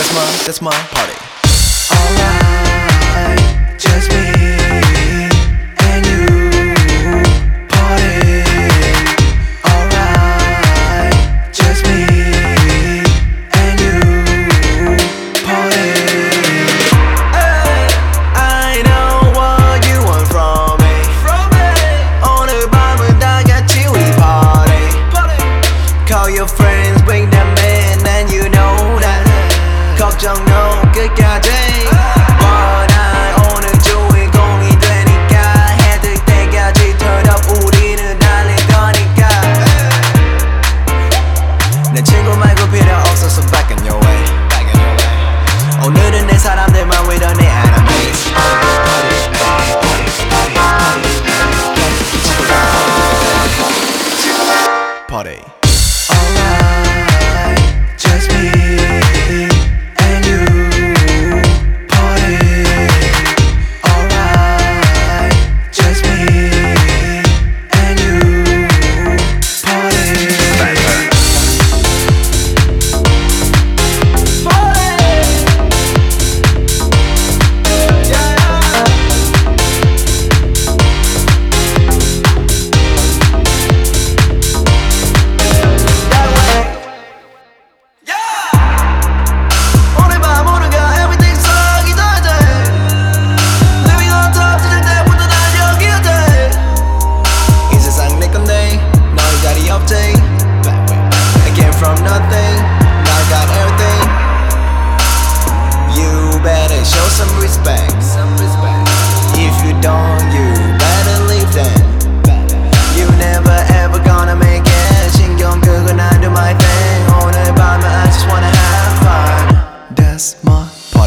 That's my, that's my party. 我。